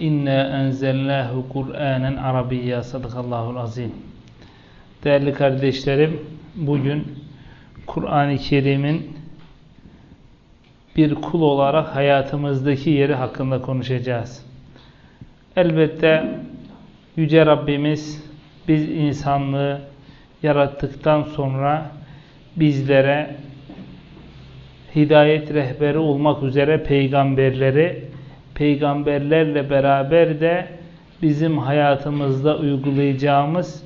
İnna enzelnahu Kur'anen Arabiyya sadakallahul azim. Değerli kardeşlerim, bugün Kur'an-ı Kerim'in bir kul olarak hayatımızdaki yeri hakkında konuşacağız. Elbette Yüce Rabbimiz biz insanlığı yarattıktan sonra bizlere hidayet rehberi olmak üzere peygamberleri peygamberlerle beraber de bizim hayatımızda uygulayacağımız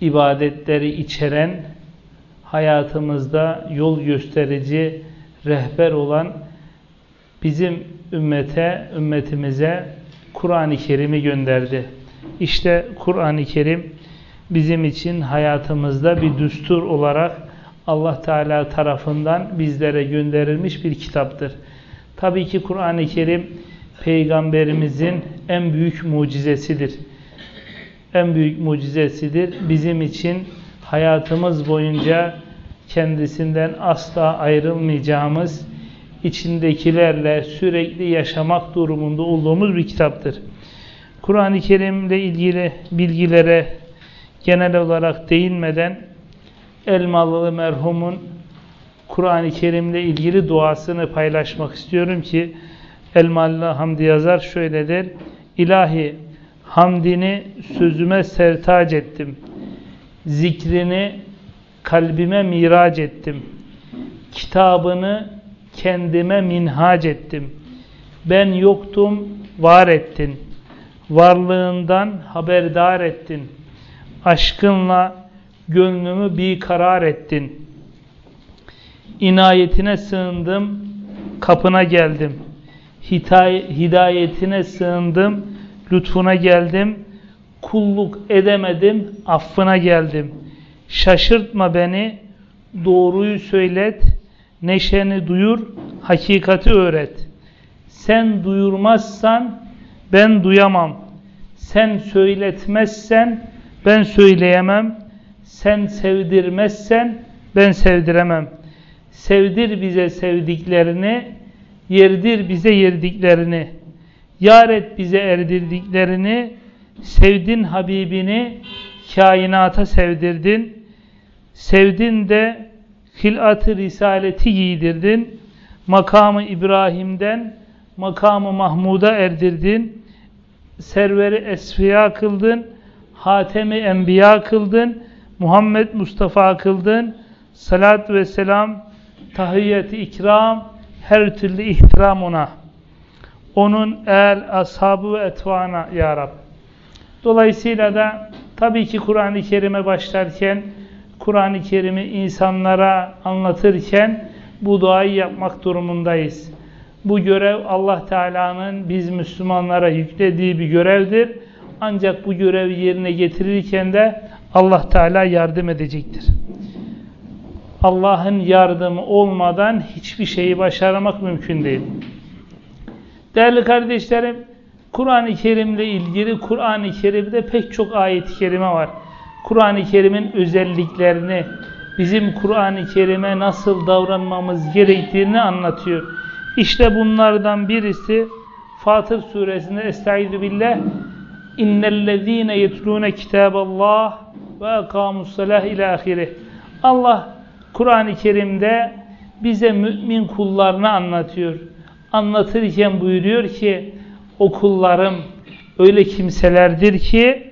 ibadetleri içeren hayatımızda yol gösterici rehber olan bizim ümmete, ümmetimize Kur'an-ı Kerim'i gönderdi. İşte Kur'an-ı Kerim bizim için hayatımızda bir düstur olarak Allah Teala tarafından bizlere gönderilmiş bir kitaptır. Tabii ki Kur'an-ı Kerim Peygamberimizin en büyük mucizesidir. En büyük mucizesidir. Bizim için hayatımız boyunca kendisinden asla ayrılmayacağımız, içindekilerle sürekli yaşamak durumunda olduğumuz bir kitaptır. Kur'an-ı Kerim ile ilgili bilgilere genel olarak değinmeden Elmalı merhumun Kur'an-ı Kerim'le ilgili duasını paylaşmak istiyorum ki Elmalı Hamdi yazar şöyle der. İlahi hamdini sözüme sertac ettim. Zikrini kalbime mirac ettim. Kitabını kendime minhac ettim. Ben yoktum, var ettin. Varlığından haberdar ettin. Aşkınla gönlümü bir karar ettin. İnayetine sığındım, kapına geldim. Hidayetine sığındım, lütfuna geldim. Kulluk edemedim, affına geldim. Şaşırtma beni, doğruyu söylet, neşeni duyur, hakikati öğret. Sen duyurmazsan ben duyamam. Sen söyletmezsen ben söyleyemem. Sen sevdirmezsen ben sevdiremem. Sevdir bize sevdiklerini, yerdir bize yerdiklerini. Yar et bize erdirdiklerini, sevdin Habibini, kainata sevdirdin. Sevdin de hilat-ı risaleti giydirdin. Makamı İbrahim'den makamı Mahmud'a erdirdin. Serveri esfiya kıldın. Hatemi enbiya kıldın. Muhammed Mustafa kıldın. Salat ve selam, tahiyyeti ikram, her türlü ihtiram ona. Onun el, ashabı ve etvana ya Rab. Dolayısıyla da tabii ki Kur'an-ı Kerim'e başlarken, Kur'an-ı Kerim'i insanlara anlatırken bu duayı yapmak durumundayız. Bu görev Allah Teala'nın biz Müslümanlara yüklediği bir görevdir. Ancak bu görevi yerine getirirken de Allah Teala yardım edecektir. Allah'ın yardımı olmadan hiçbir şeyi başarmak mümkün değil. Değerli kardeşlerim, Kur'an-ı Kerim ile ilgili Kur'an-ı Kerim'de pek çok ayet-i kerime var. Kur'an-ı Kerim'in özelliklerini, bizim Kur'an-ı Kerim'e nasıl davranmamız gerektiğini anlatıyor. İşte bunlardan birisi Fatır suresinde Estaizu billah İnnellezîne yetlûne kitâballah ve ekâmussalâh ilâ ahireh. Allah Kur'an-ı Kerim'de bize mümin kullarını anlatıyor. Anlatırken buyuruyor ki o kullarım öyle kimselerdir ki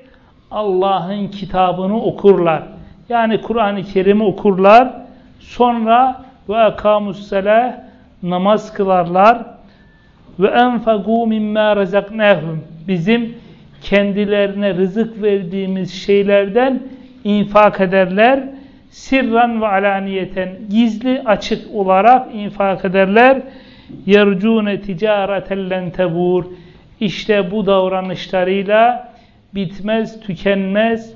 Allah'ın kitabını okurlar. Yani Kur'an-ı Kerim'i okurlar. Sonra ve ekamussalah namaz kılarlar ve enfagû mimmâ rezaknâhum bizim kendilerine rızık verdiğimiz şeylerden infak ederler sirran ve alaniyeten gizli açık olarak infak ederler. Yercune ticareten len tebur. İşte bu davranışlarıyla bitmez, tükenmez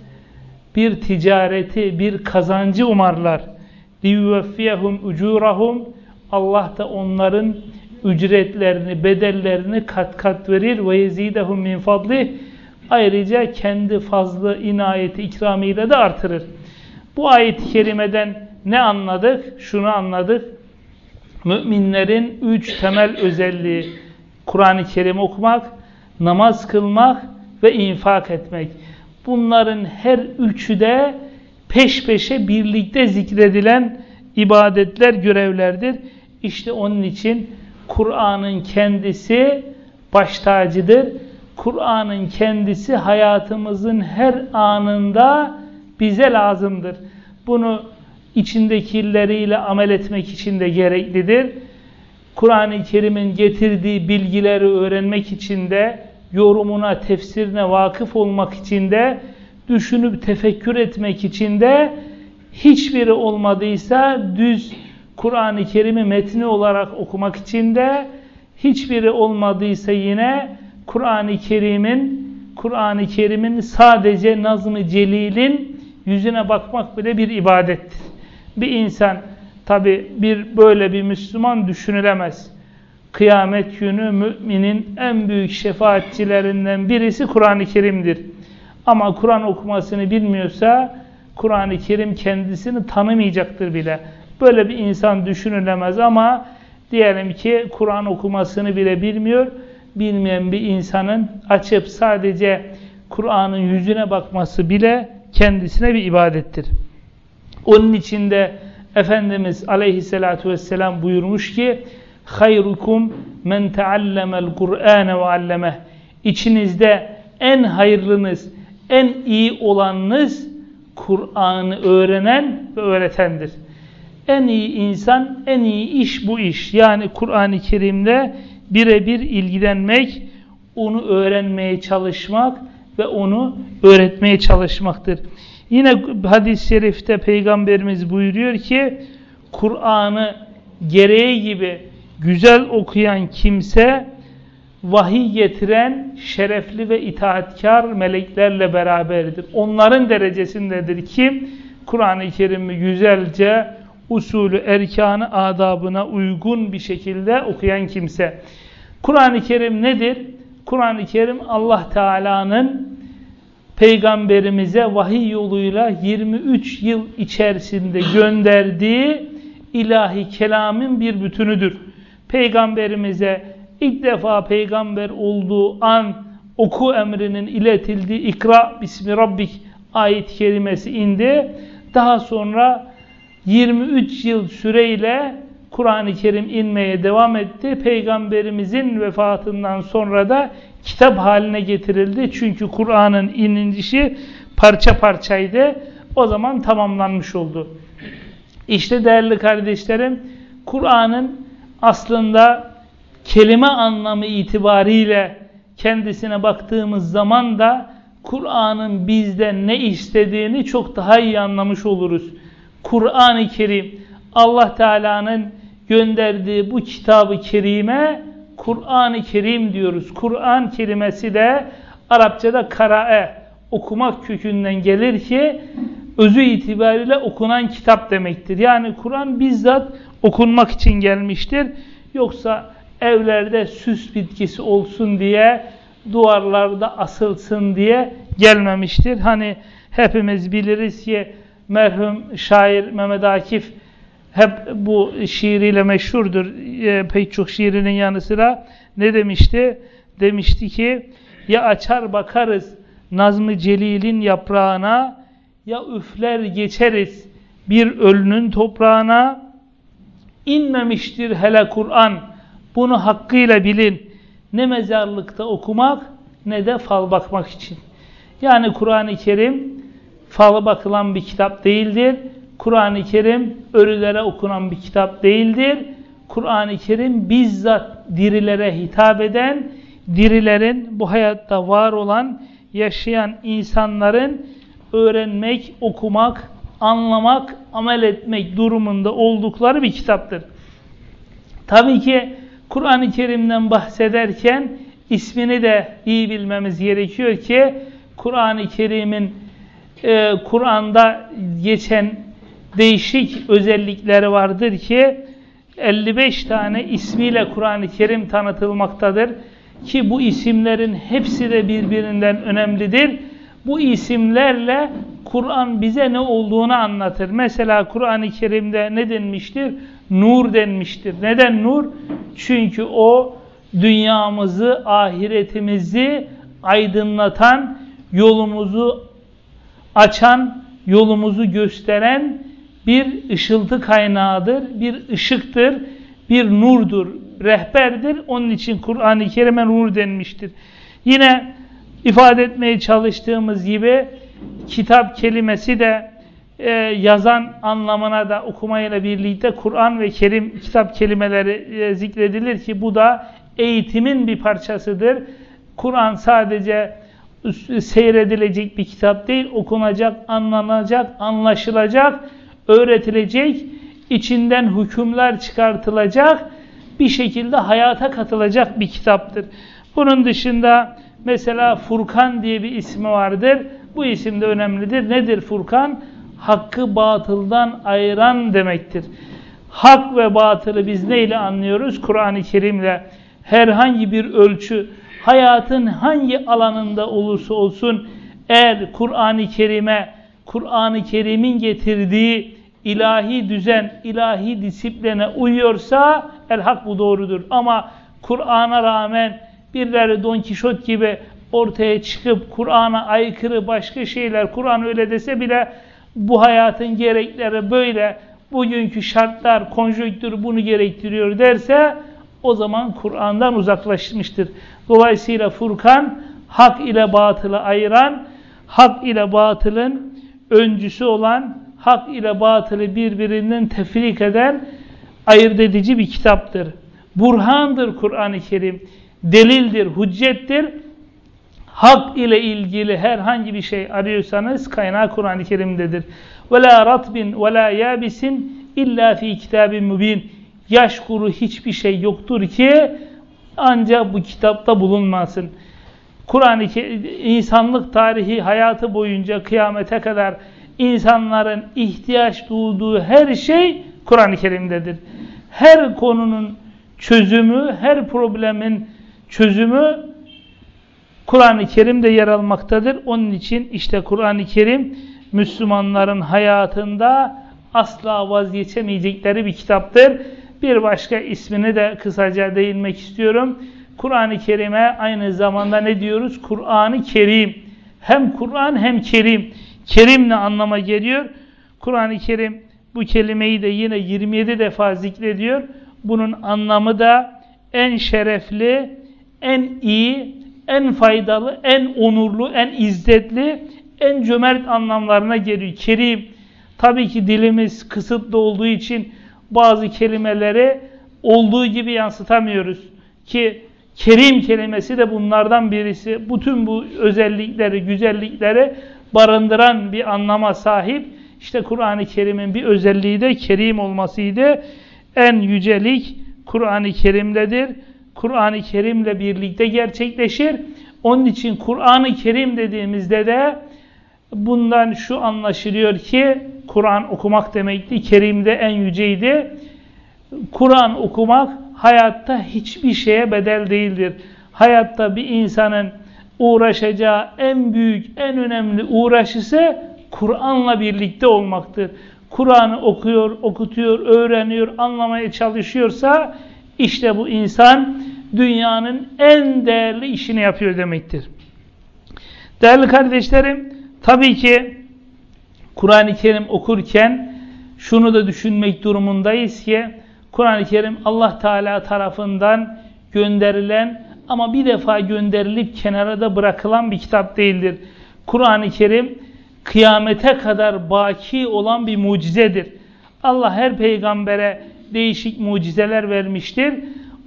bir ticareti, bir kazancı umarlar. Liyuvfiyehum ucurahum. Allah da onların ücretlerini, bedellerini kat kat verir ve yezidehum min fadlih. Ayrıca kendi fazla inayeti, ikramiyle de artırır. Bu ayet-i kerimeden ne anladık? Şunu anladık. Müminlerin üç temel özelliği Kur'an-ı Kerim okumak, namaz kılmak ve infak etmek. Bunların her üçü de peş peşe birlikte zikredilen ibadetler, görevlerdir. İşte onun için Kur'an'ın kendisi baş tacıdır. Kur'an'ın kendisi hayatımızın her anında bize lazımdır. Bunu içindekileriyle amel etmek için de gereklidir. Kur'an-ı Kerim'in getirdiği bilgileri öğrenmek için de, yorumuna, tefsirine vakıf olmak için de, düşünüp tefekkür etmek için de hiçbiri olmadıysa düz Kur'an-ı Kerim'i metni olarak okumak için de hiçbiri olmadıysa yine Kur'an-ı Kerim'in Kur'an-ı Kerim'in sadece Nazım-ı Celil'in yüzüne bakmak bile bir ibadettir. Bir insan tabi bir böyle bir Müslüman düşünülemez. Kıyamet günü müminin en büyük şefaatçilerinden birisi Kur'an-ı Kerim'dir. Ama Kur'an okumasını bilmiyorsa Kur'an-ı Kerim kendisini tanımayacaktır bile. Böyle bir insan düşünülemez ama diyelim ki Kur'an okumasını bile bilmiyor. Bilmeyen bir insanın açıp sadece Kur'an'ın yüzüne bakması bile kendisine bir ibadettir. Onun içinde Efendimiz aleyhissalatu vesselam buyurmuş ki hayrukum men teallemel Kur'ane ve allemeh İçinizde en hayırlınız, en iyi olanınız Kur'an'ı öğrenen ve öğretendir. En iyi insan, en iyi iş bu iş. Yani Kur'an-ı Kerim'de birebir ilgilenmek, onu öğrenmeye çalışmak ve onu öğretmeye çalışmaktır. Yine hadis-i şerifte Peygamberimiz buyuruyor ki Kur'an'ı gereği gibi güzel okuyan kimse vahiy getiren şerefli ve itaatkar meleklerle beraberdir. Onların derecesindedir kim? Kur'an-ı Kerim'i güzelce usulü, erkanı, adabına uygun bir şekilde okuyan kimse. Kur'an-ı Kerim nedir? Kur'an-ı Kerim Allah Teala'nın Peygamberimize vahiy yoluyla 23 yıl içerisinde gönderdiği ilahi kelamın bir bütünüdür. Peygamberimize ilk defa peygamber olduğu an oku emrinin iletildiği ikra bismi rabbik ayet kelimesi indi. Daha sonra 23 yıl süreyle Kur'an-ı Kerim inmeye devam etti. Peygamberimizin vefatından sonra da kitap haline getirildi. Çünkü Kur'an'ın inişi parça parçaydı. O zaman tamamlanmış oldu. İşte değerli kardeşlerim, Kur'an'ın aslında kelime anlamı itibariyle kendisine baktığımız zaman da Kur'an'ın bizden ne istediğini çok daha iyi anlamış oluruz. Kur'an-ı Kerim Allah Teala'nın gönderdiği bu kitabı kerime Kur'an-ı Kerim diyoruz. Kur'an kelimesi de Arapçada karae okumak kökünden gelir ki özü itibariyle okunan kitap demektir. Yani Kur'an bizzat okunmak için gelmiştir. Yoksa evlerde süs bitkisi olsun diye, duvarlarda asılsın diye gelmemiştir. Hani hepimiz biliriz ki merhum şair Mehmet Akif hep bu şiiriyle meşhurdur. E, pek çok şiirinin yanı sıra ne demişti? Demişti ki ya açar bakarız Nazmı Celil'in yaprağına ya üfler geçeriz bir ölünün toprağına inmemiştir hele Kur'an bunu hakkıyla bilin ne mezarlıkta okumak ne de fal bakmak için. Yani Kur'an-ı Kerim fal bakılan bir kitap değildir. Kur'an-ı Kerim ölülere okunan bir kitap değildir. Kur'an-ı Kerim bizzat dirilere hitap eden, dirilerin bu hayatta var olan, yaşayan insanların öğrenmek, okumak, anlamak, amel etmek durumunda oldukları bir kitaptır. Tabii ki Kur'an-ı Kerim'den bahsederken ismini de iyi bilmemiz gerekiyor ki Kur'an-ı Kerim'in e, Kur'an'da geçen değişik özellikleri vardır ki 55 tane ismiyle Kur'an-ı Kerim tanıtılmaktadır. Ki bu isimlerin hepsi de birbirinden önemlidir. Bu isimlerle Kur'an bize ne olduğunu anlatır. Mesela Kur'an-ı Kerim'de ne denmiştir? Nur denmiştir. Neden nur? Çünkü o dünyamızı, ahiretimizi aydınlatan, yolumuzu açan, yolumuzu gösteren bir ışıltı kaynağıdır, bir ışıktır, bir nurdur, rehberdir. Onun için Kur'an-ı Kerim'e nur denmiştir. Yine ifade etmeye çalıştığımız gibi kitap kelimesi de e, yazan anlamına da okumayla birlikte Kur'an ve Kerim kitap kelimeleri e, zikredilir ki bu da eğitimin bir parçasıdır. Kur'an sadece seyredilecek bir kitap değil, okunacak, anlanacak, anlaşılacak, öğretilecek, içinden hükümler çıkartılacak, bir şekilde hayata katılacak bir kitaptır. Bunun dışında mesela Furkan diye bir ismi vardır. Bu isim de önemlidir. Nedir Furkan? Hakkı batıldan ayıran demektir. Hak ve batılı biz neyle anlıyoruz? Kur'an-ı Kerim'le herhangi bir ölçü, hayatın hangi alanında olursa olsun eğer Kur'an-ı Kerim'e, Kur'an-ı Kerim'in getirdiği ilahi düzen, ilahi disipline uyuyorsa el hak bu doğrudur. Ama Kur'an'a rağmen birileri Don Kişot gibi ortaya çıkıp Kur'an'a aykırı başka şeyler, Kur'an öyle dese bile bu hayatın gerekleri böyle, bugünkü şartlar, konjonktür bunu gerektiriyor derse o zaman Kur'an'dan uzaklaşmıştır. Dolayısıyla Furkan hak ile batılı ayıran, hak ile batılın öncüsü olan, hak ile batılı birbirinden tefrik eden ayırt edici bir kitaptır. Burhandır Kur'an-ı Kerim. Delildir, hüccettir. Hak ile ilgili herhangi bir şey arıyorsanız kaynağı Kur'an-ı Kerim'dedir. Ve la ratbin ve la yabisin illa fi kitabin mübin. Yaş kuru hiçbir şey yoktur ki ancak bu kitapta bulunmasın. Kur'an-ı insanlık tarihi hayatı boyunca kıyamete kadar insanların ihtiyaç duyduğu her şey Kur'an-ı Kerim'dedir. Her konunun çözümü, her problemin çözümü Kur'an-ı Kerim'de yer almaktadır. Onun için işte Kur'an-ı Kerim Müslümanların hayatında asla vazgeçemeyecekleri bir kitaptır. Bir başka ismini de kısaca değinmek istiyorum. Kur'an-ı Kerim'e aynı zamanda ne diyoruz? Kur'an-ı Kerim. Hem Kur'an hem Kerim. Kerim ne anlama geliyor? Kur'an-ı Kerim bu kelimeyi de yine 27 defa zikrediyor. Bunun anlamı da en şerefli, en iyi, en faydalı, en onurlu, en izzetli, en cömert anlamlarına geliyor. Kerim. Tabii ki dilimiz kısıtlı olduğu için bazı kelimeleri olduğu gibi yansıtamıyoruz. Ki kerim kelimesi de bunlardan birisi. Bütün bu özellikleri, güzellikleri barındıran bir anlama sahip. İşte Kur'an-ı Kerim'in bir özelliği de kerim olmasıydı. En yücelik Kur'an-ı Kerim'dedir. Kur'an-ı Kerim'le birlikte gerçekleşir. Onun için Kur'an-ı Kerim dediğimizde de bundan şu anlaşılıyor ki Kur'an okumak demekti. Kerim de en yüceydi. Kur'an okumak hayatta hiçbir şeye bedel değildir. Hayatta bir insanın uğraşacağı en büyük, en önemli uğraşısı Kur'an'la birlikte olmaktır. Kur'an'ı okuyor, okutuyor, öğreniyor, anlamaya çalışıyorsa işte bu insan dünyanın en değerli işini yapıyor demektir. Değerli kardeşlerim, tabii ki Kur'an-ı Kerim okurken şunu da düşünmek durumundayız ki Kur'an-ı Kerim Allah Teala tarafından gönderilen ama bir defa gönderilip kenara da bırakılan bir kitap değildir. Kur'an-ı Kerim kıyamete kadar baki olan bir mucizedir. Allah her peygambere değişik mucizeler vermiştir.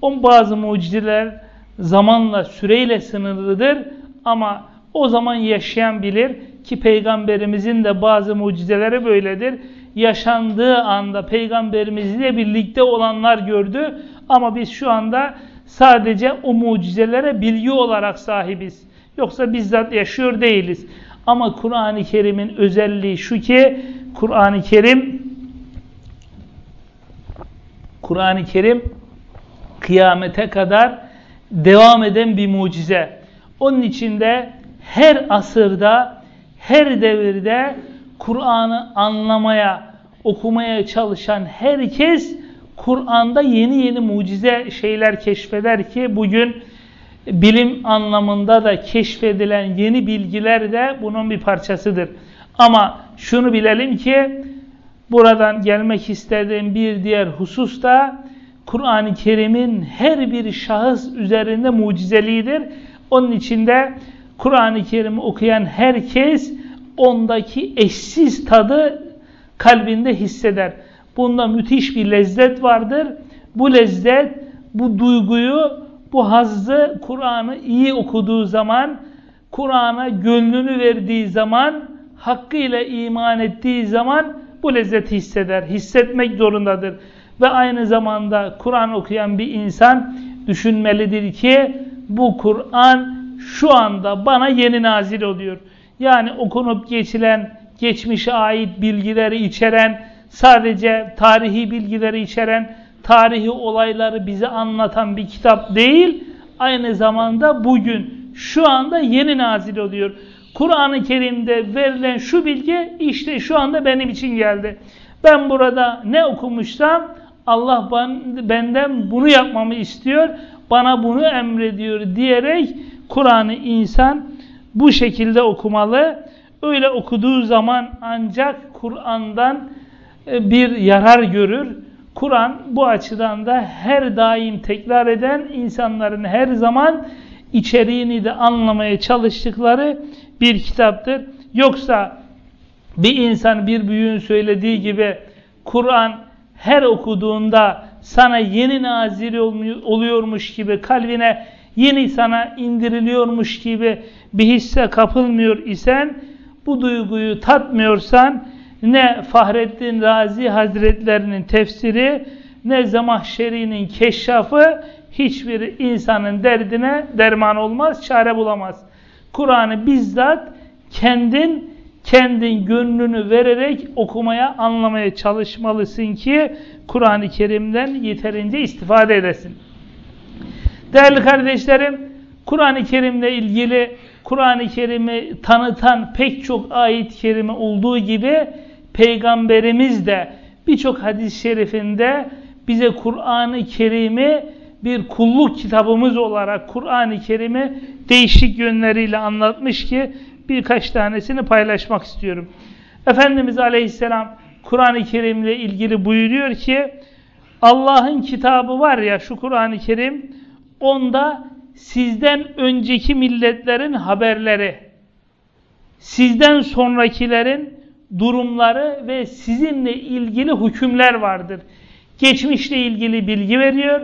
O bazı mucizeler zamanla, süreyle sınırlıdır ama o zaman yaşayan bilir ki peygamberimizin de bazı mucizeleri böyledir. Yaşandığı anda peygamberimizle birlikte olanlar gördü ama biz şu anda sadece o mucizelere bilgi olarak sahibiz. Yoksa bizzat yaşıyor değiliz. Ama Kur'an-ı Kerim'in özelliği şu ki Kur'an-ı Kerim Kur'an-ı Kerim kıyamete kadar devam eden bir mucize. Onun içinde her asırda, her devirde Kur'an'ı anlamaya, okumaya çalışan herkes Kur'an'da yeni yeni mucize şeyler keşfeder ki bugün bilim anlamında da keşfedilen yeni bilgiler de bunun bir parçasıdır. Ama şunu bilelim ki buradan gelmek istediğim bir diğer husus da Kur'an-ı Kerim'in her bir şahıs üzerinde mucizeliğidir. Onun içinde Kur'an-ı Kerim'i okuyan herkes ondaki eşsiz tadı kalbinde hisseder. Bunda müthiş bir lezzet vardır. Bu lezzet, bu duyguyu, bu hazzı Kur'an'ı iyi okuduğu zaman, Kur'an'a gönlünü verdiği zaman, hakkıyla iman ettiği zaman bu lezzeti hisseder. Hissetmek zorundadır. Ve aynı zamanda Kur'an okuyan bir insan düşünmelidir ki bu Kur'an şu anda bana yeni nazil oluyor. Yani okunup geçilen, geçmişe ait bilgileri içeren, sadece tarihi bilgileri içeren, tarihi olayları bize anlatan bir kitap değil, aynı zamanda bugün, şu anda yeni nazil oluyor. Kur'an-ı Kerim'de verilen şu bilgi işte şu anda benim için geldi. Ben burada ne okumuşsam Allah benden bunu yapmamı istiyor, bana bunu emrediyor diyerek Kur'an'ı insan bu şekilde okumalı. Öyle okuduğu zaman ancak Kur'an'dan bir yarar görür. Kur'an bu açıdan da her daim tekrar eden insanların her zaman içeriğini de anlamaya çalıştıkları bir kitaptır. Yoksa bir insan bir büyüğün söylediği gibi Kur'an her okuduğunda sana yeni nazil oluyormuş gibi kalbine yeni sana indiriliyormuş gibi bir hisse kapılmıyor isen bu duyguyu tatmıyorsan ne Fahrettin Razi Hazretlerinin tefsiri ne Zamahşeri'nin keşşafı hiçbir insanın derdine derman olmaz, çare bulamaz. Kur'an'ı bizzat kendin kendin gönlünü vererek okumaya, anlamaya çalışmalısın ki Kur'an-ı Kerim'den yeterince istifade edesin. Değerli kardeşlerim, Kur'an-ı Kerim'le ilgili Kur'an-ı Kerim'i tanıtan pek çok ayet-i kerime olduğu gibi Peygamberimiz de birçok hadis-i şerifinde bize Kur'an-ı Kerim'i bir kulluk kitabımız olarak Kur'an-ı Kerim'i değişik yönleriyle anlatmış ki birkaç tanesini paylaşmak istiyorum. Efendimiz Aleyhisselam Kur'an-ı Kerim'le ilgili buyuruyor ki Allah'ın kitabı var ya şu Kur'an-ı Kerim onda sizden önceki milletlerin haberleri, sizden sonrakilerin durumları ve sizinle ilgili hükümler vardır. Geçmişle ilgili bilgi veriyor,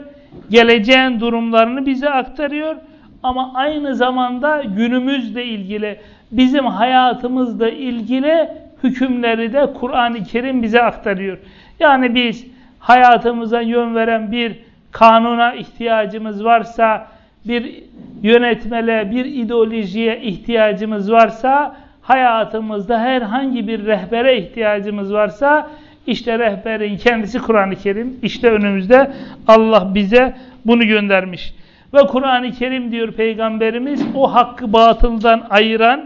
geleceğin durumlarını bize aktarıyor ama aynı zamanda günümüzle ilgili, bizim hayatımızla ilgili hükümleri de Kur'an-ı Kerim bize aktarıyor. Yani biz hayatımıza yön veren bir kanuna ihtiyacımız varsa, bir yönetmele, bir ideolojiye ihtiyacımız varsa, hayatımızda herhangi bir rehbere ihtiyacımız varsa, işte rehberin kendisi Kur'an-ı Kerim. İşte önümüzde Allah bize bunu göndermiş. Ve Kur'an-ı Kerim diyor Peygamberimiz o hakkı batıldan ayıran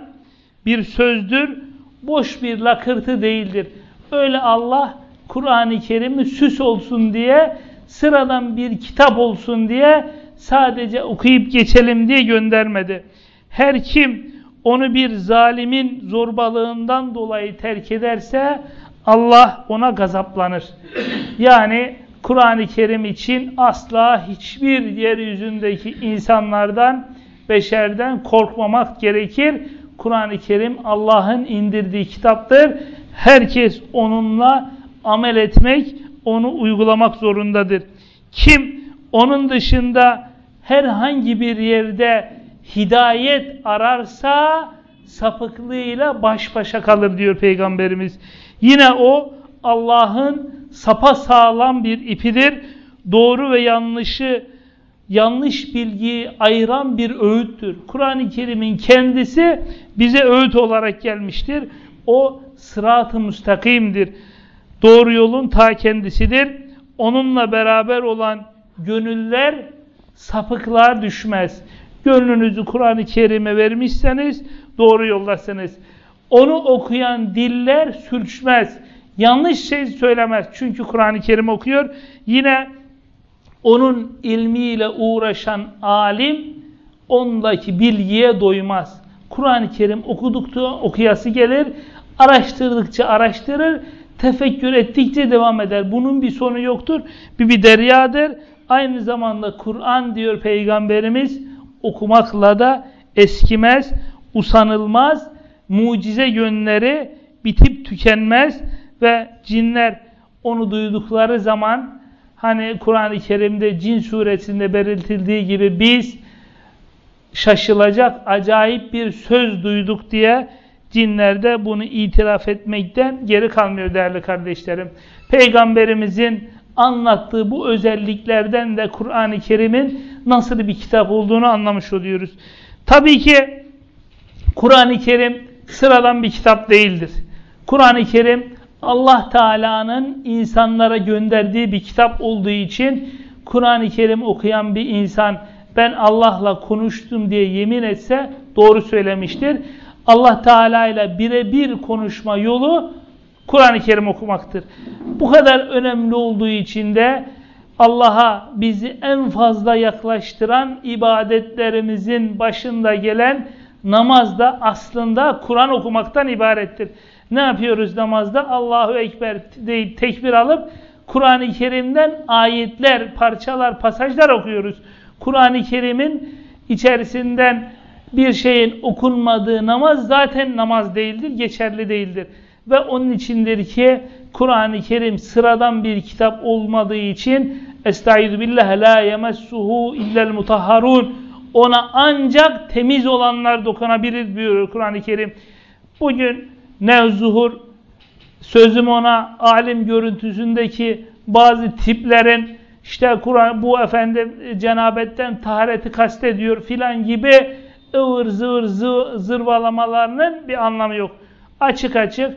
bir sözdür. Boş bir lakırtı değildir. Öyle Allah Kur'an-ı Kerim'i süs olsun diye, sıradan bir kitap olsun diye sadece okuyup geçelim diye göndermedi. Her kim onu bir zalimin zorbalığından dolayı terk ederse Allah ona gazaplanır. Yani Kur'an-ı Kerim için asla hiçbir yeryüzündeki insanlardan, beşerden korkmamak gerekir. Kur'an-ı Kerim Allah'ın indirdiği kitaptır. Herkes onunla amel etmek, onu uygulamak zorundadır. Kim onun dışında herhangi bir yerde hidayet ararsa sapıklığıyla baş başa kalır diyor Peygamberimiz. Yine o Allah'ın sapa sağlam bir ipidir. Doğru ve yanlışı yanlış bilgiyi ayıran bir öğüttür. Kur'an-ı Kerim'in kendisi bize öğüt olarak gelmiştir. O sırat-ı müstakimdir. Doğru yolun ta kendisidir. Onunla beraber olan gönüller sapıklığa düşmez. Gönlünüzü Kur'an-ı Kerim'e vermişseniz doğru yoldasınız. Onu okuyan diller sürçmez. Yanlış şey söylemez. Çünkü Kur'an-ı Kerim okuyor. Yine onun ilmiyle uğraşan alim ondaki bilgiye doymaz. Kur'an-ı Kerim okudukça okuyası gelir, araştırdıkça araştırır, tefekkür ettikçe devam eder. Bunun bir sonu yoktur. Bir bir deryadır. Aynı zamanda Kur'an diyor Peygamberimiz okumakla da eskimez, usanılmaz, mucize yönleri bitip tükenmez ve cinler onu duydukları zaman hani Kur'an-ı Kerim'de cin suresinde belirtildiği gibi biz şaşılacak acayip bir söz duyduk diye cinler de bunu itiraf etmekten geri kalmıyor değerli kardeşlerim. Peygamberimizin anlattığı bu özelliklerden de Kur'an-ı Kerim'in nasıl bir kitap olduğunu anlamış oluyoruz. Tabii ki Kur'an-ı Kerim sıradan bir kitap değildir. Kur'an-ı Kerim Allah Teala'nın insanlara gönderdiği bir kitap olduğu için Kur'an-ı Kerim okuyan bir insan ben Allah'la konuştum diye yemin etse doğru söylemiştir. Allah Teala ile birebir konuşma yolu Kur'an-ı Kerim okumaktır. Bu kadar önemli olduğu için de Allah'a bizi en fazla yaklaştıran ibadetlerimizin başında gelen namaz da aslında Kur'an okumaktan ibarettir. Ne yapıyoruz namazda? Allahu Ekber deyip tekbir alıp Kur'an-ı Kerim'den ayetler, parçalar, pasajlar okuyoruz. Kur'an-ı Kerim'in içerisinden bir şeyin okunmadığı namaz zaten namaz değildir, geçerli değildir. Ve onun içindir ki Kur'an-ı Kerim sıradan bir kitap olmadığı için Estaizu billah la yemessuhu illel mutahharun ona ancak temiz olanlar dokunabilir diyor Kur'an-ı Kerim. Bugün nevzuhur sözüm ona alim görüntüsündeki bazı tiplerin işte Kur'an bu efendim cenabetten tahareti kastediyor filan gibi ıvır zıvır zı, zırvalamalarının bir anlamı yok. Açık açık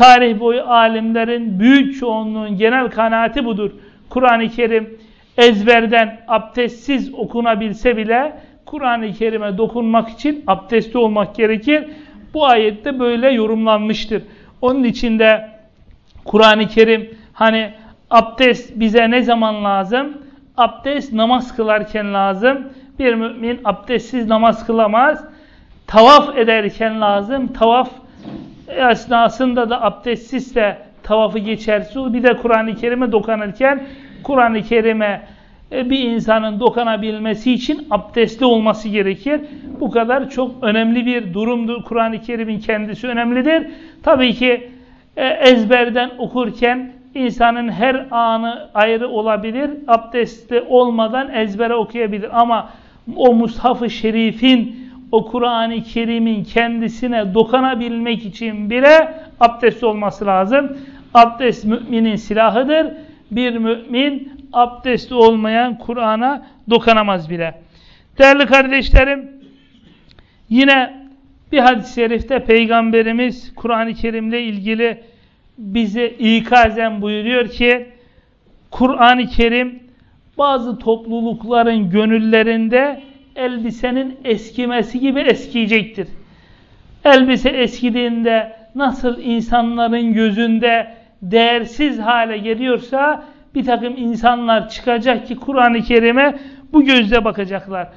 tarih boyu alimlerin büyük çoğunluğun genel kanaati budur. Kur'an-ı Kerim ezberden abdestsiz okunabilse bile Kur'an-ı Kerim'e dokunmak için abdestli olmak gerekir. Bu ayette böyle yorumlanmıştır. Onun içinde Kur'an-ı Kerim hani abdest bize ne zaman lazım? Abdest namaz kılarken lazım. Bir mümin abdestsiz namaz kılamaz. Tavaf ederken lazım. Tavaf esnasında da abdestsiz de tavafı geçersiz. Bir de Kur'an-ı Kerim'e dokanırken Kur'an-ı Kerim'e e, bir insanın dokanabilmesi için abdestli olması gerekir. Bu kadar çok önemli bir durumdur. Kur'an-ı Kerim'in kendisi önemlidir. Tabii ki e, ezberden okurken insanın her anı ayrı olabilir. Abdestli olmadan ezbere okuyabilir. Ama o Mushaf-ı Şerif'in, o Kur'an-ı Kerim'in kendisine dokanabilmek için bile abdest olması lazım. Abdest müminin silahıdır. Bir mümin abdesti olmayan Kur'an'a dokanamaz bile. Değerli kardeşlerim, yine bir hadis-i şerifte Peygamberimiz Kur'an-ı Kerim'le ilgili bize ikazen buyuruyor ki, Kur'an-ı Kerim bazı toplulukların gönüllerinde elbisenin eskimesi gibi eskiyecektir. Elbise eskidiğinde nasıl insanların gözünde değersiz hale geliyorsa bir takım insanlar çıkacak ki Kur'an-ı Kerim'e bu gözle bakacaklar.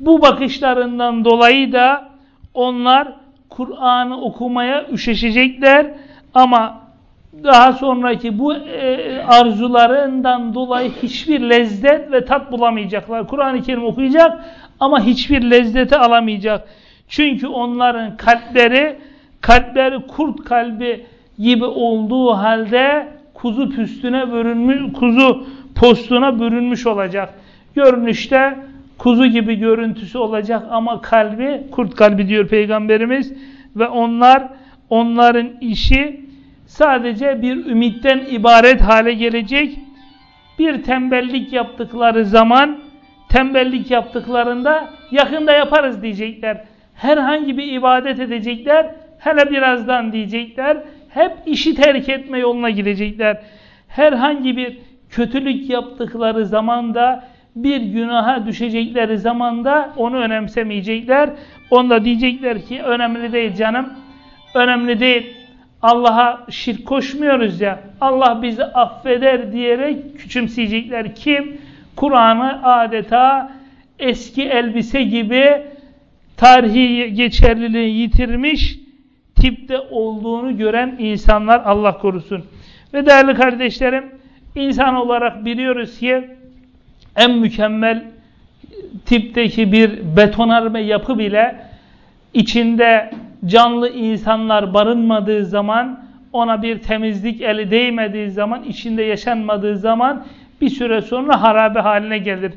Bu bakışlarından dolayı da onlar Kur'an'ı okumaya üşeşecekler ama daha sonraki bu e, arzularından dolayı hiçbir lezzet ve tat bulamayacaklar. Kur'an-ı Kerim okuyacak ama hiçbir lezzeti alamayacak. Çünkü onların kalpleri, kalpleri kurt kalbi gibi olduğu halde kuzu püstüne bürünmüş, kuzu postuna bürünmüş olacak. Görünüşte kuzu gibi görüntüsü olacak ama kalbi kurt kalbi diyor Peygamberimiz ve onlar onların işi sadece bir ümitten ibaret hale gelecek. Bir tembellik yaptıkları zaman tembellik yaptıklarında yakında yaparız diyecekler. Herhangi bir ibadet edecekler, hele birazdan diyecekler. Hep işi terk etme yoluna gidecekler. Herhangi bir kötülük yaptıkları zamanda, bir günaha düşecekleri zamanda onu önemsemeyecekler. Onda diyecekler ki önemli değil canım, önemli değil. Allah'a şirk koşmuyoruz ya, Allah bizi affeder diyerek küçümseyecekler. Kim? Kur'an'ı adeta eski elbise gibi tarihi geçerliliği yitirmiş tipte olduğunu gören insanlar Allah korusun. Ve değerli kardeşlerim, insan olarak biliyoruz ki en mükemmel tipteki bir betonarme yapı bile içinde canlı insanlar barınmadığı zaman, ona bir temizlik eli değmediği zaman, içinde yaşanmadığı zaman bir süre sonra harabe haline gelir.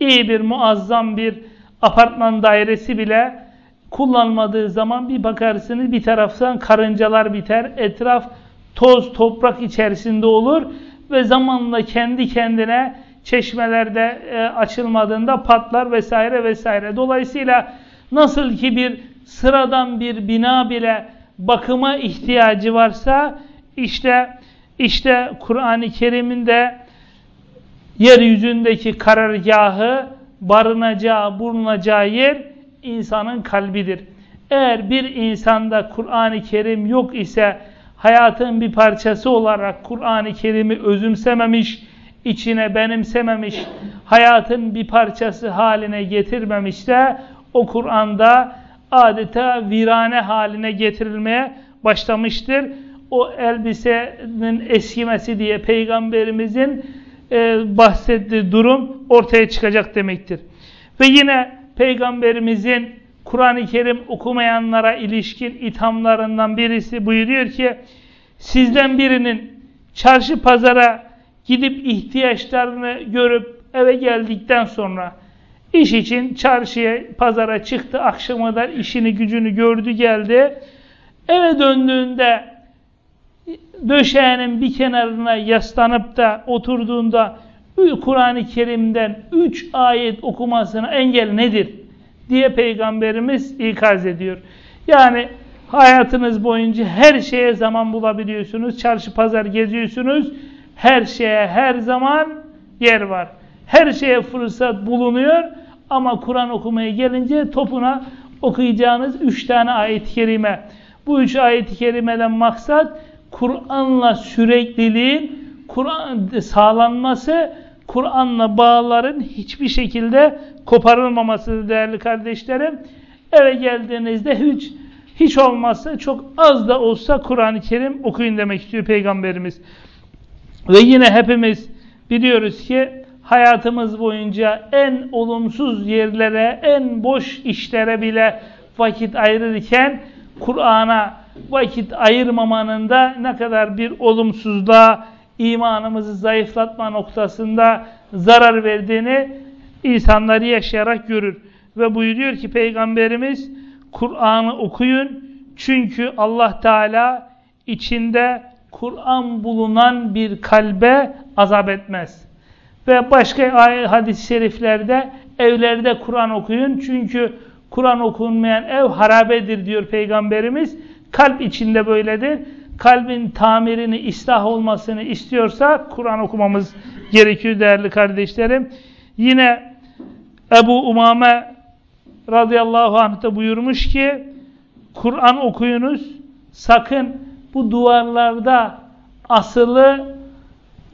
İyi bir muazzam bir apartman dairesi bile kullanmadığı zaman bir bakarsınız bir taraftan karıncalar biter, etraf toz toprak içerisinde olur ve zamanla kendi kendine çeşmelerde e, açılmadığında patlar vesaire vesaire. Dolayısıyla nasıl ki bir sıradan bir bina bile bakıma ihtiyacı varsa işte işte Kur'an-ı Kerim'in de yeryüzündeki karargahı, barınacağı, bulunacağı yer insanın kalbidir. Eğer bir insanda Kur'an-ı Kerim yok ise hayatın bir parçası olarak Kur'an-ı Kerim'i özümsememiş, içine benimsememiş, hayatın bir parçası haline getirmemişse o Kur'an'da adeta virane haline getirilmeye başlamıştır. O elbisenin eskimesi diye Peygamberimizin e, bahsettiği durum ortaya çıkacak demektir. Ve yine Peygamberimizin Kur'an-ı Kerim okumayanlara ilişkin ithamlarından birisi buyuruyor ki sizden birinin çarşı pazara gidip ihtiyaçlarını görüp eve geldikten sonra iş için çarşıya, pazara çıktı. Akşama işini gücünü gördü geldi. Eve döndüğünde döşeğinin bir kenarına yaslanıp da oturduğunda Kur'an-ı Kerim'den üç ayet okumasına engel nedir? diye Peygamberimiz ikaz ediyor. Yani hayatınız boyunca her şeye zaman bulabiliyorsunuz. Çarşı pazar geziyorsunuz. Her şeye her zaman yer var. Her şeye fırsat bulunuyor. Ama Kur'an okumaya gelince topuna okuyacağınız üç tane ayet-i kerime. Bu üç ayet-i kerimeden maksat Kur'an'la sürekliliğin Kur'an sağlanması, Kur'an'la bağların hiçbir şekilde koparılmaması değerli kardeşlerim. Eve geldiğinizde hiç hiç olmazsa çok az da olsa Kur'an-ı Kerim okuyun demek istiyor Peygamberimiz. Ve yine hepimiz biliyoruz ki hayatımız boyunca en olumsuz yerlere, en boş işlere bile vakit ayırırken Kur'an'a vakit ayırmamanın da ne kadar bir olumsuzluğa imanımızı zayıflatma noktasında zarar verdiğini insanları yaşayarak görür. Ve buyuruyor ki Peygamberimiz Kur'an'ı okuyun çünkü Allah Teala içinde Kur'an bulunan bir kalbe azap etmez. Ve başka hadis-i şeriflerde evlerde Kur'an okuyun çünkü Kur'an okunmayan ev harabedir diyor Peygamberimiz. Kalp içinde böyledir. Kalbin tamirini, ıslah olmasını istiyorsa Kur'an okumamız gerekiyor değerli kardeşlerim. Yine Ebu Umame radıyallahu anh da buyurmuş ki Kur'an okuyunuz sakın bu duvarlarda asılı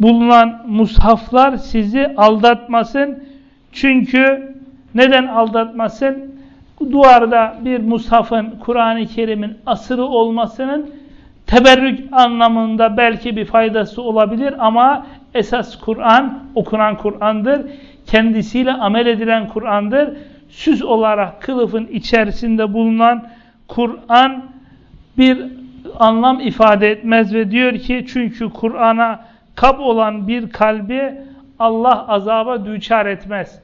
bulunan mushaflar sizi aldatmasın. Çünkü neden aldatmasın? Duvarda bir mushafın, Kur'an-ı Kerim'in asırı olmasının teberrük anlamında belki bir faydası olabilir ama esas Kur'an, okunan Kur'an'dır. Kendisiyle amel edilen Kur'an'dır. Süs olarak kılıfın içerisinde bulunan Kur'an bir anlam ifade etmez ve diyor ki çünkü Kur'an'a kap olan bir kalbi Allah azaba düçar etmez.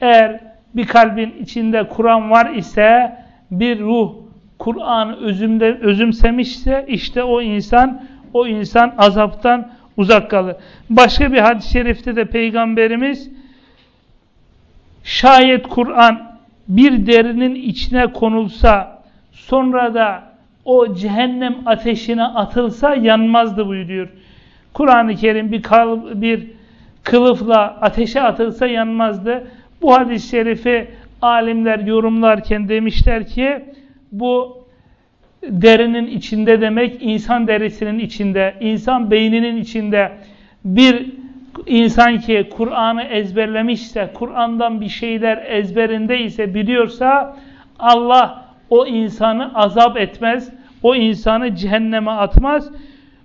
Eğer bir kalbin içinde Kur'an var ise bir ruh Kur'an'ı özümde özümsemişse işte o insan o insan azaptan uzak kalır. Başka bir hadis-i şerifte de peygamberimiz Şayet Kur'an bir derinin içine konulsa sonra da o cehennem ateşine atılsa yanmazdı buyuruyor. Kur'an-ı Kerim bir, bir kılıfla ateşe atılsa yanmazdı. Bu hadis-i şerifi alimler yorumlarken demişler ki bu derinin içinde demek insan derisinin içinde, insan beyninin içinde bir insan ki Kur'an'ı ezberlemişse, Kur'an'dan bir şeyler ezberinde ise biliyorsa Allah o insanı azap etmez, o insanı cehenneme atmaz.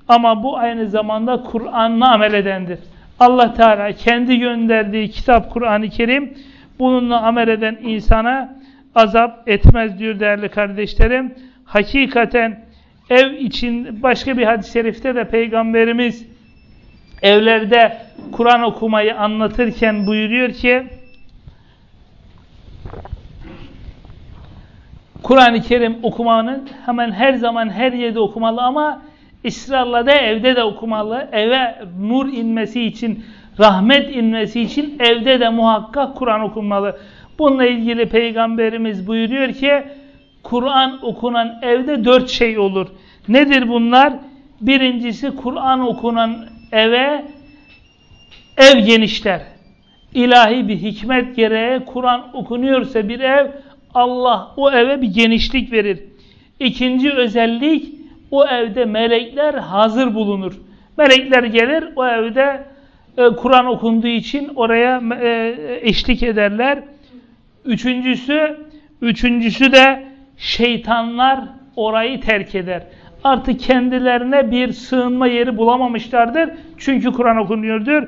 Ama bu aynı zamanda Kur'an'la amel edendir. Allah Teala kendi gönderdiği kitap Kur'an-ı Kerim bununla amel eden insana azap etmez diyor değerli kardeşlerim. Hakikaten ev için başka bir hadis-i şerifte de Peygamberimiz evlerde Kur'an okumayı anlatırken buyuruyor ki Kur'an-ı Kerim okumanın hemen her zaman her yerde okumalı ama ısrarla da evde de okumalı. Eve nur inmesi için, rahmet inmesi için evde de muhakkak Kur'an okunmalı. Bununla ilgili Peygamberimiz buyuruyor ki Kur'an okunan evde dört şey olur. Nedir bunlar? Birincisi Kur'an okunan eve ev genişler. İlahi bir hikmet gereği Kur'an okunuyorsa bir ev Allah o eve bir genişlik verir. İkinci özellik o evde melekler hazır bulunur. Melekler gelir o evde e, Kur'an okunduğu için oraya e, eşlik ederler. Üçüncüsü, üçüncüsü de şeytanlar orayı terk eder. Artık kendilerine bir sığınma yeri bulamamışlardır. Çünkü Kur'an okunuyordur.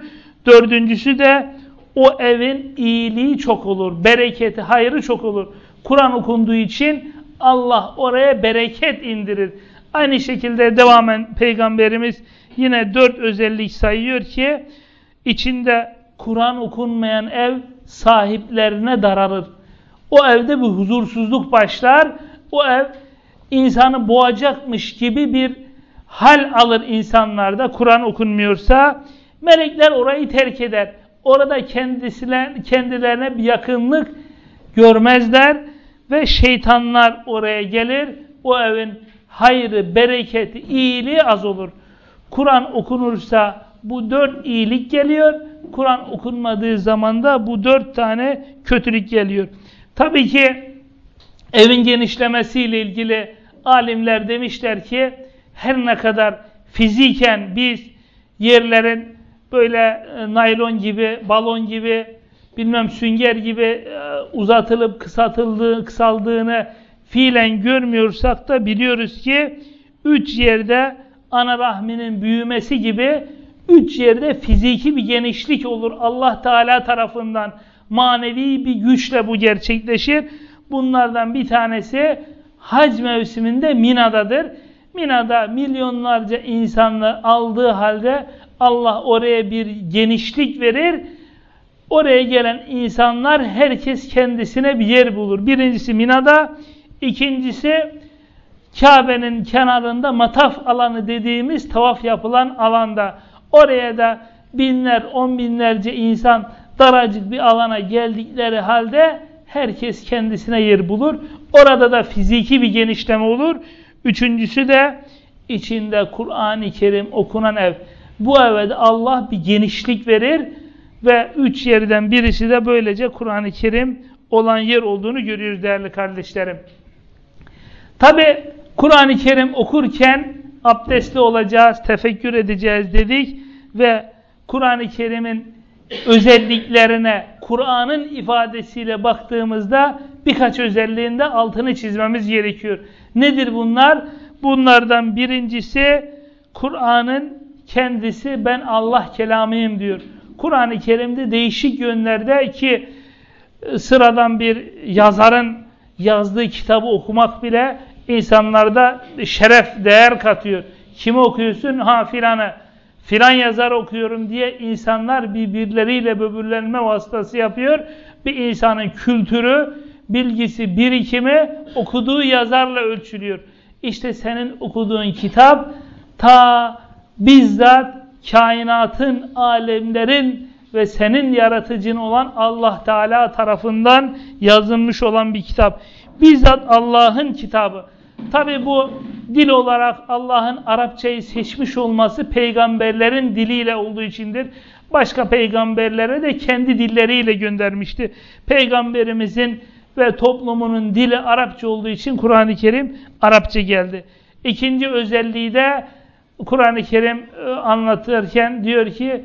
Dördüncüsü de o evin iyiliği çok olur. Bereketi, hayrı çok olur. Kur'an okunduğu için Allah oraya bereket indirir. Aynı şekilde devamen Peygamberimiz yine dört özellik sayıyor ki içinde Kur'an okunmayan ev sahiplerine dararır. O evde bir huzursuzluk başlar. O ev insanı boğacakmış gibi bir hal alır insanlarda Kur'an okunmuyorsa. Melekler orayı terk eder. Orada kendisine, kendilerine bir yakınlık görmezler ve şeytanlar oraya gelir. O evin hayrı, bereketi, iyiliği az olur. Kur'an okunursa bu dört iyilik geliyor. Kur'an okunmadığı zaman da bu dört tane kötülük geliyor. Tabii ki evin genişlemesiyle ilgili alimler demişler ki her ne kadar fiziken biz yerlerin böyle e, naylon gibi, balon gibi, bilmem sünger gibi e, uzatılıp kısaltıldığı, kısaldığını fiilen görmüyorsak da biliyoruz ki üç yerde ana rahminin büyümesi gibi üç yerde fiziki bir genişlik olur Allah Teala tarafından manevi bir güçle bu gerçekleşir. Bunlardan bir tanesi hac mevsiminde Mina'dadır. Mina'da milyonlarca insanlı aldığı halde Allah oraya bir genişlik verir. Oraya gelen insanlar herkes kendisine bir yer bulur. Birincisi Mina'da, ikincisi Kabe'nin kenarında mataf alanı dediğimiz tavaf yapılan alanda. Oraya da binler, on binlerce insan daracık bir alana geldikleri halde herkes kendisine yer bulur. Orada da fiziki bir genişleme olur. Üçüncüsü de içinde Kur'an-ı Kerim okunan ev. Bu eve de Allah bir genişlik verir ve üç yerden birisi de böylece Kur'an-ı Kerim olan yer olduğunu görüyoruz değerli kardeşlerim. Tabi Kur'an-ı Kerim okurken abdestli olacağız, tefekkür edeceğiz dedik ve Kur'an-ı Kerim'in özelliklerine Kur'an'ın ifadesiyle baktığımızda birkaç özelliğinde altını çizmemiz gerekiyor. Nedir bunlar? Bunlardan birincisi Kur'an'ın kendisi ben Allah kelamıyım diyor. Kur'an-ı Kerim'de değişik yönlerde ki e, sıradan bir yazarın yazdığı kitabı okumak bile insanlarda şeref, değer katıyor. Kimi okuyorsun? Ha filanı filan yazar okuyorum diye insanlar birbirleriyle böbürlenme vasıtası yapıyor. Bir insanın kültürü, bilgisi, birikimi okuduğu yazarla ölçülüyor. İşte senin okuduğun kitap ta bizzat kainatın, alemlerin ve senin yaratıcın olan Allah Teala tarafından yazılmış olan bir kitap. Bizzat Allah'ın kitabı. Tabi bu dil olarak Allah'ın Arapçayı seçmiş olması peygamberlerin diliyle olduğu içindir. Başka peygamberlere de kendi dilleriyle göndermişti. Peygamberimizin ve toplumunun dili Arapça olduğu için Kur'an-ı Kerim Arapça geldi. İkinci özelliği de Kur'an-ı Kerim e, anlatırken diyor ki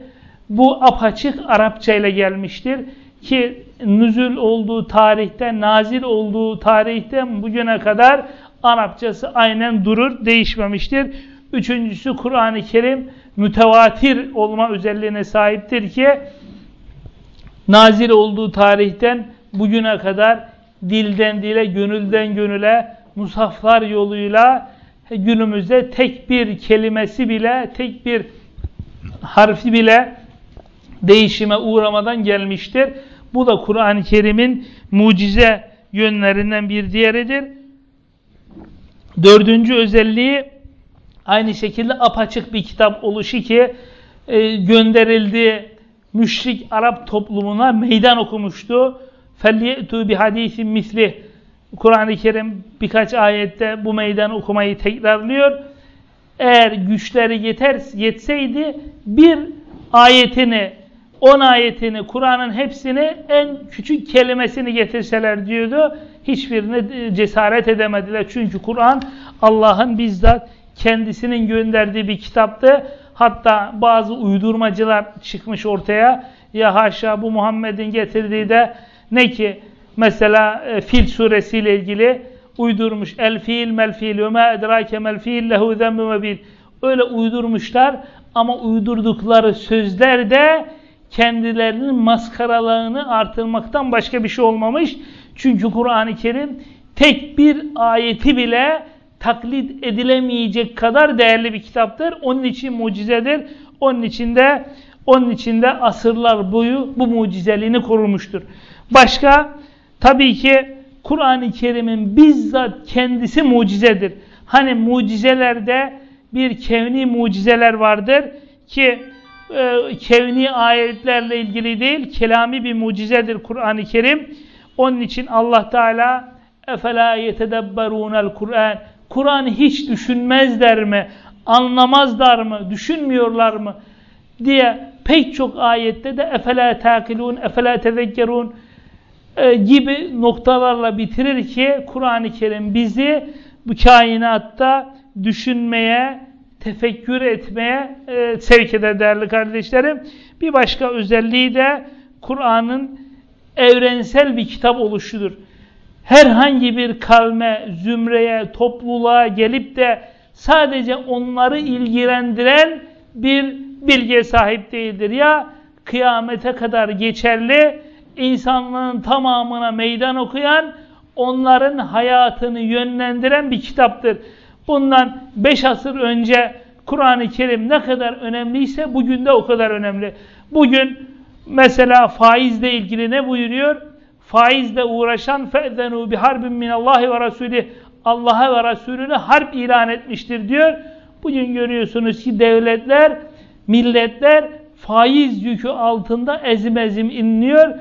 bu apaçık Arapça ile gelmiştir ki nüzül olduğu tarihte, nazil olduğu tarihten bugüne kadar Arapçası aynen durur, değişmemiştir. Üçüncüsü Kur'an-ı Kerim mütevatir olma özelliğine sahiptir ki nazil olduğu tarihten bugüne kadar dilden dile, gönülden gönüle, musaflar yoluyla günümüzde tek bir kelimesi bile, tek bir harfi bile değişime uğramadan gelmiştir. Bu da Kur'an-ı Kerim'in mucize yönlerinden bir diğeridir. Dördüncü özelliği aynı şekilde apaçık bir kitap oluşu ki e, gönderildiği müşrik Arap toplumuna meydan okumuştu. فَلْيَئْتُوا بِحَد۪يثٍ مِثْلِهِ Kur'an-ı Kerim birkaç ayette bu meydan okumayı tekrarlıyor. Eğer güçleri yeter, yetseydi bir ayetini, on ayetini, Kur'an'ın hepsini en küçük kelimesini getirseler diyordu. Hiçbirine cesaret edemediler. Çünkü Kur'an Allah'ın bizzat kendisinin gönderdiği bir kitaptı. Hatta bazı uydurmacılar çıkmış ortaya. Ya haşa bu Muhammed'in getirdiği de ne ki mesela e, Fil suresiyle ilgili uydurmuş. El fiil mel fiil ve ma edrake mel fiil lehu zemmu mebil. Öyle uydurmuşlar ama uydurdukları sözler de kendilerinin maskaralarını artırmaktan başka bir şey olmamış. Çünkü Kur'an-ı Kerim tek bir ayeti bile taklit edilemeyecek kadar değerli bir kitaptır. Onun için mucizedir. Onun içinde onun içinde asırlar boyu bu mucizeliğini korumuştur. Başka tabii ki Kur'an-ı Kerim'in bizzat kendisi mucizedir. Hani mucizelerde bir kevni mucizeler vardır ki e, kevni ayetlerle ilgili değil, kelami bir mucizedir Kur'an-ı Kerim. Onun için Allah Teala efela yetedebberunel Kur'an Kur'an'ı hiç düşünmezler mi? Anlamazlar mı? Düşünmüyorlar mı? diye pek çok ayette de efela takilun, efela tezekkerun e, gibi noktalarla bitirir ki Kur'an-ı Kerim bizi bu kainatta düşünmeye, tefekkür etmeye e, sevk eder değerli kardeşlerim. Bir başka özelliği de Kur'an'ın evrensel bir kitap oluşudur. Herhangi bir kavme, zümreye, topluluğa gelip de sadece onları ilgilendiren bir bilgiye sahip değildir. Ya kıyamete kadar geçerli, insanlığın tamamına meydan okuyan, onların hayatını yönlendiren bir kitaptır. Bundan beş asır önce Kur'an-ı Kerim ne kadar önemliyse bugün de o kadar önemli. Bugün Mesela faizle ilgili ne buyuruyor? Faizle uğraşan fe'zenu bi harbin minallahi ve rasulü Allah'a ve Resulüne harp ilan etmiştir diyor. Bugün görüyorsunuz ki devletler, milletler faiz yükü altında ezim ezim inliyor.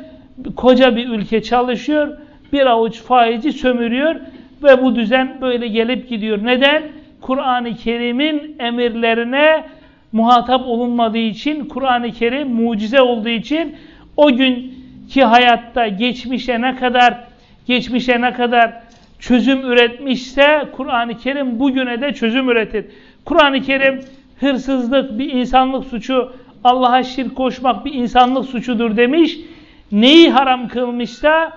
Koca bir ülke çalışıyor. Bir avuç faizi sömürüyor. Ve bu düzen böyle gelip gidiyor. Neden? Kur'an-ı Kerim'in emirlerine muhatap olunmadığı için, Kur'an-ı Kerim mucize olduğu için o günkü hayatta geçmişe ne kadar geçmişe ne kadar çözüm üretmişse Kur'an-ı Kerim bugüne de çözüm üretir. Kur'an-ı Kerim hırsızlık bir insanlık suçu, Allah'a şirk koşmak bir insanlık suçudur demiş. Neyi haram kılmışsa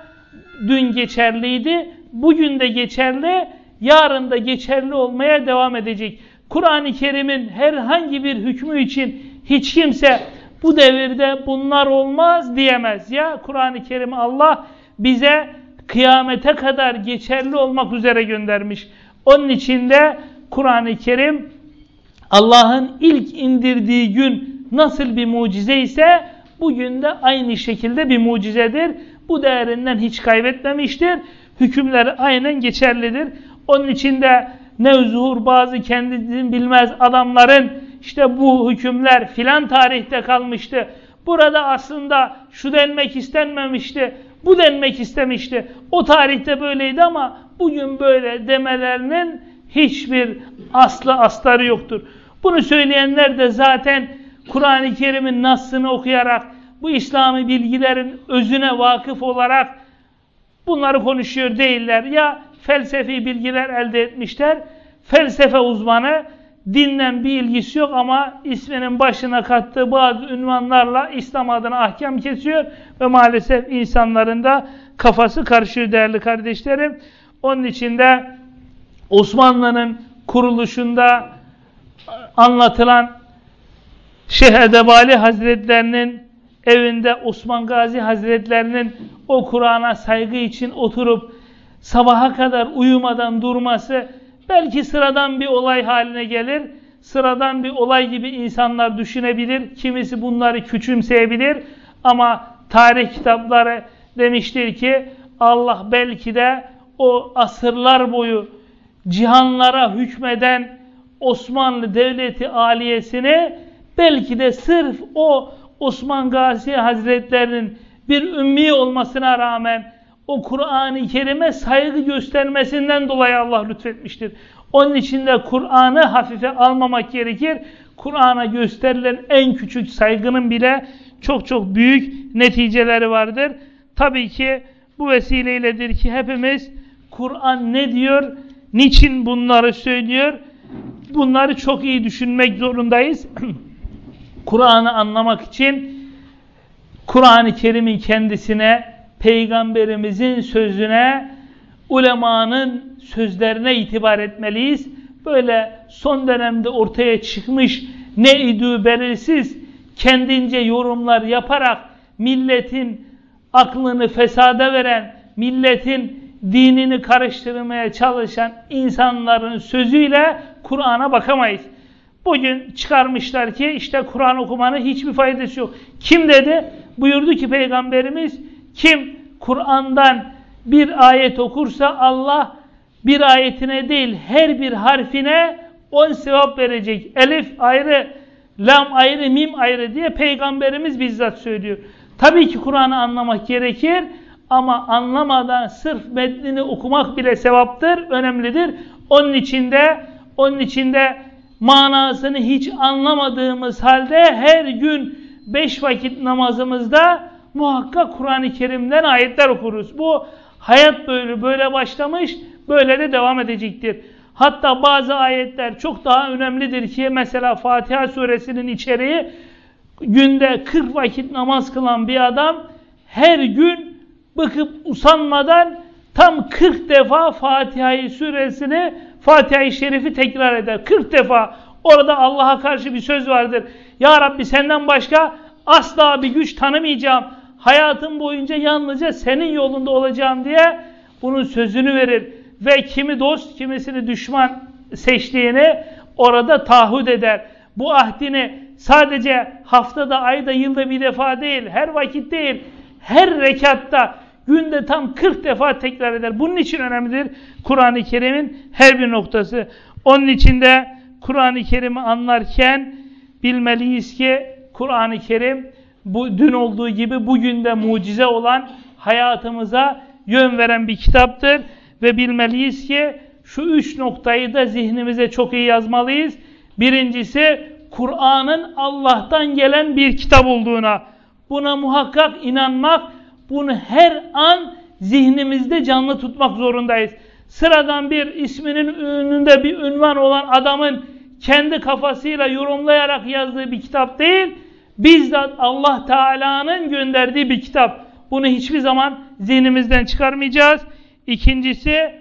dün geçerliydi, bugün de geçerli, yarın da geçerli olmaya devam edecek. Kur'an-ı Kerim'in herhangi bir hükmü için hiç kimse bu devirde bunlar olmaz diyemez. Ya Kur'an-ı Kerim Allah bize kıyamete kadar geçerli olmak üzere göndermiş. Onun için de Kur'an-ı Kerim Allah'ın ilk indirdiği gün nasıl bir mucize ise bugün de aynı şekilde bir mucizedir. Bu değerinden hiç kaybetmemiştir. Hükümleri aynen geçerlidir. Onun için de nevzuhur bazı kendini bilmez adamların işte bu hükümler filan tarihte kalmıştı. Burada aslında şu denmek istenmemişti, bu denmek istemişti. O tarihte böyleydi ama bugün böyle demelerinin hiçbir aslı astarı yoktur. Bunu söyleyenler de zaten Kur'an-ı Kerim'in nassını okuyarak, bu İslami bilgilerin özüne vakıf olarak bunları konuşuyor değiller. Ya felsefi bilgiler elde etmişler, felsefe uzmanı, dinle bir ilgisi yok ama isminin başına kattığı bazı ünvanlarla İslam adına ahkam kesiyor ve maalesef insanların da kafası karışıyor değerli kardeşlerim. Onun için de Osmanlı'nın kuruluşunda anlatılan Şeyh Edebali Hazretlerinin evinde Osman Gazi Hazretlerinin o Kur'an'a saygı için oturup sabaha kadar uyumadan durması belki sıradan bir olay haline gelir. Sıradan bir olay gibi insanlar düşünebilir. Kimisi bunları küçümseyebilir. Ama tarih kitapları demiştir ki Allah belki de o asırlar boyu cihanlara hükmeden Osmanlı Devleti aliyesini belki de sırf o Osman Gazi Hazretlerinin bir ümmi olmasına rağmen o Kur'an-ı Kerim'e saygı göstermesinden dolayı Allah lütfetmiştir. Onun için de Kur'an'ı hafife almamak gerekir. Kur'an'a gösterilen en küçük saygının bile çok çok büyük neticeleri vardır. Tabii ki bu vesileyledir ki hepimiz Kur'an ne diyor, niçin bunları söylüyor, bunları çok iyi düşünmek zorundayız. Kur'an'ı anlamak için Kur'an-ı Kerim'in kendisine, Peygamberimizin sözüne, ulemanın sözlerine itibar etmeliyiz. Böyle son dönemde ortaya çıkmış ne idü belirsiz kendince yorumlar yaparak milletin aklını fesada veren, milletin dinini karıştırmaya çalışan insanların sözüyle Kur'an'a bakamayız. Bugün çıkarmışlar ki işte Kur'an okumanın hiçbir faydası yok. Kim dedi? Buyurdu ki Peygamberimiz kim Kur'an'dan bir ayet okursa Allah bir ayetine değil her bir harfine on sevap verecek. Elif ayrı, lam ayrı, mim ayrı diye Peygamberimiz bizzat söylüyor. Tabii ki Kur'an'ı anlamak gerekir ama anlamadan sırf metnini okumak bile sevaptır, önemlidir. Onun içinde, onun içinde manasını hiç anlamadığımız halde her gün beş vakit namazımızda muhakkak Kur'an-ı Kerim'den ayetler okuruz. Bu hayat böyle böyle başlamış, böyle de devam edecektir. Hatta bazı ayetler çok daha önemlidir ki mesela Fatiha suresinin içeriği günde 40 vakit namaz kılan bir adam her gün bıkıp usanmadan tam 40 defa Fatiha suresini Fatiha-i Şerif'i tekrar eder. 40 defa orada Allah'a karşı bir söz vardır. Ya Rabbi senden başka asla bir güç tanımayacağım. Hayatım boyunca yalnızca senin yolunda olacağım diye bunun sözünü verir. Ve kimi dost kimisini düşman seçtiğini orada taahhüt eder. Bu ahdini sadece haftada, ayda, yılda bir defa değil, her vakit değil, her rekatta günde tam 40 defa tekrar eder. Bunun için önemlidir Kur'an-ı Kerim'in her bir noktası. Onun için de Kur'an-ı Kerim'i anlarken bilmeliyiz ki Kur'an-ı Kerim bu dün olduğu gibi bugün de mucize olan hayatımıza yön veren bir kitaptır ve bilmeliyiz ki şu üç noktayı da zihnimize çok iyi yazmalıyız. Birincisi Kur'an'ın Allah'tan gelen bir kitap olduğuna buna muhakkak inanmak bunu her an zihnimizde canlı tutmak zorundayız. Sıradan bir isminin önünde bir ünvan olan adamın kendi kafasıyla yorumlayarak yazdığı bir kitap değil, bizzat Allah Teala'nın gönderdiği bir kitap. Bunu hiçbir zaman zihnimizden çıkarmayacağız. İkincisi,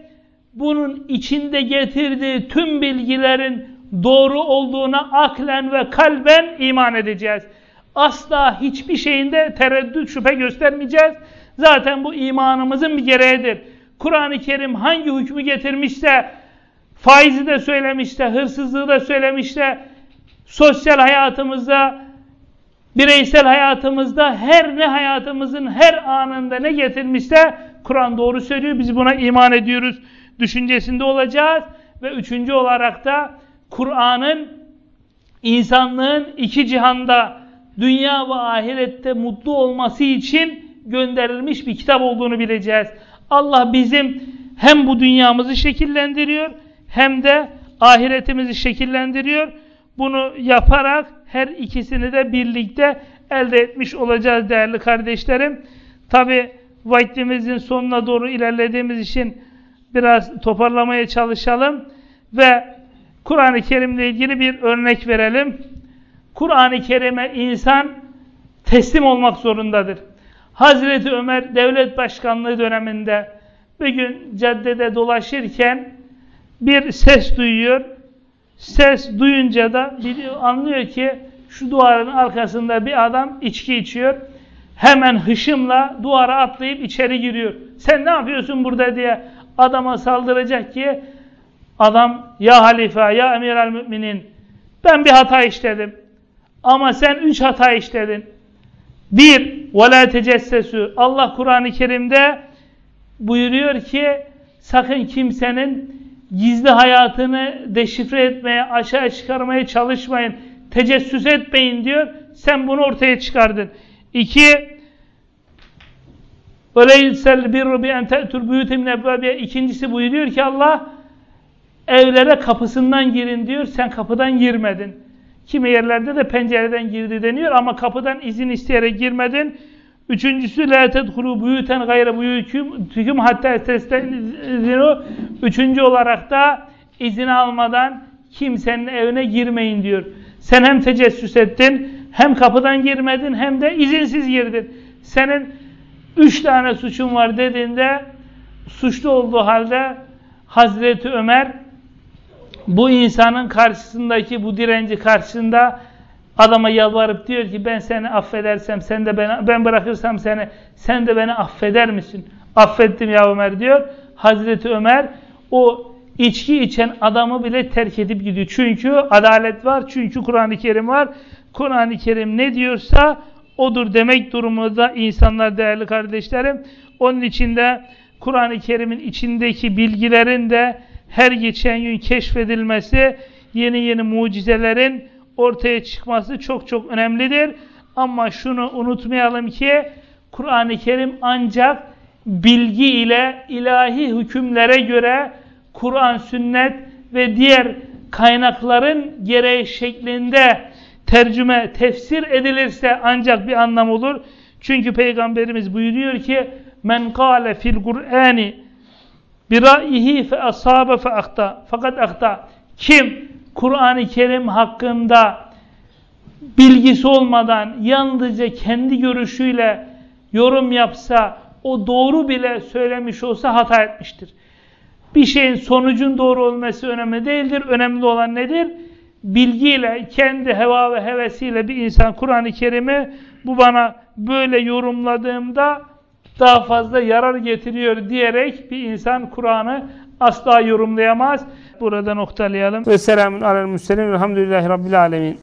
bunun içinde getirdiği tüm bilgilerin doğru olduğuna aklen ve kalben iman edeceğiz asla hiçbir şeyinde tereddüt şüphe göstermeyeceğiz. Zaten bu imanımızın bir gereğidir. Kur'an-ı Kerim hangi hükmü getirmişse, faizi de söylemişse, hırsızlığı da söylemişse, sosyal hayatımızda, bireysel hayatımızda, her ne hayatımızın her anında ne getirmişse, Kur'an doğru söylüyor. Biz buna iman ediyoruz. Düşüncesinde olacağız. Ve üçüncü olarak da Kur'an'ın insanlığın iki cihanda dünya ve ahirette mutlu olması için gönderilmiş bir kitap olduğunu bileceğiz. Allah bizim hem bu dünyamızı şekillendiriyor hem de ahiretimizi şekillendiriyor. Bunu yaparak her ikisini de birlikte elde etmiş olacağız değerli kardeşlerim. Tabi vaktimizin sonuna doğru ilerlediğimiz için biraz toparlamaya çalışalım ve Kur'an-ı Kerim'le ilgili bir örnek verelim. Kur'an-ı Kerim'e insan teslim olmak zorundadır. Hazreti Ömer devlet başkanlığı döneminde bir gün caddede dolaşırken bir ses duyuyor. Ses duyunca da anlıyor ki şu duvarın arkasında bir adam içki içiyor. Hemen hışımla duvara atlayıp içeri giriyor. Sen ne yapıyorsun burada diye adama saldıracak ki adam ya halife ya emiral müminin ben bir hata işledim. Ama sen üç hata işledin. Bir, وَلَا تَجَسَّسُ Allah Kur'an-ı Kerim'de buyuruyor ki sakın kimsenin gizli hayatını deşifre etmeye, aşağı çıkarmaya çalışmayın. Tecessüs etmeyin diyor. Sen bunu ortaya çıkardın. İki, وَلَيْسَلْ بِرُّ بِاَنْ تَأْتُرْ بُيُوتِمْ نَبَّابِيَ İkincisi buyuruyor ki Allah evlere kapısından girin diyor. Sen kapıdan girmedin. Kimi yerlerde de pencereden girdi deniyor ama kapıdan izin isteyerek girmedin. Üçüncüsü la tedhulu buyuten gayre buyutum hatta testezinu. Üçüncü olarak da izin almadan kimsenin evine girmeyin diyor. Sen hem tecessüs ettin, hem kapıdan girmedin, hem de izinsiz girdin. Senin üç tane suçun var dediğinde suçlu olduğu halde Hazreti Ömer bu insanın karşısındaki bu direnci karşısında adama yalvarıp diyor ki ben seni affedersem sen de beni ben bırakırsam seni sen de beni affeder misin? Affettim ya Ömer diyor. Hazreti Ömer o içki içen adamı bile terk edip gidiyor. Çünkü adalet var. Çünkü Kur'an-ı Kerim var. Kur'an-ı Kerim ne diyorsa odur demek durumunda insanlar değerli kardeşlerim. Onun içinde Kur'an-ı Kerim'in içindeki bilgilerin de her geçen gün keşfedilmesi, yeni yeni mucizelerin ortaya çıkması çok çok önemlidir. Ama şunu unutmayalım ki Kur'an-ı Kerim ancak bilgi ile ilahi hükümlere göre Kur'an, sünnet ve diğer kaynakların gereği şeklinde tercüme, tefsir edilirse ancak bir anlam olur. Çünkü Peygamberimiz buyuruyor ki men kâle fil Kur'ani biraihi fe asabe fe akta fakat akta kim Kur'an-ı Kerim hakkında bilgisi olmadan yalnızca kendi görüşüyle yorum yapsa o doğru bile söylemiş olsa hata etmiştir. Bir şeyin sonucun doğru olması önemli değildir. Önemli olan nedir? Bilgiyle, kendi heva ve hevesiyle bir insan Kur'an-ı Kerim'i bu bana böyle yorumladığımda daha fazla yarar getiriyor diyerek bir insan Kur'an'ı asla yorumlayamaz. Burada noktalayalım. Ve selamun alel müsselim. Elhamdülillahi Rabbil alemin.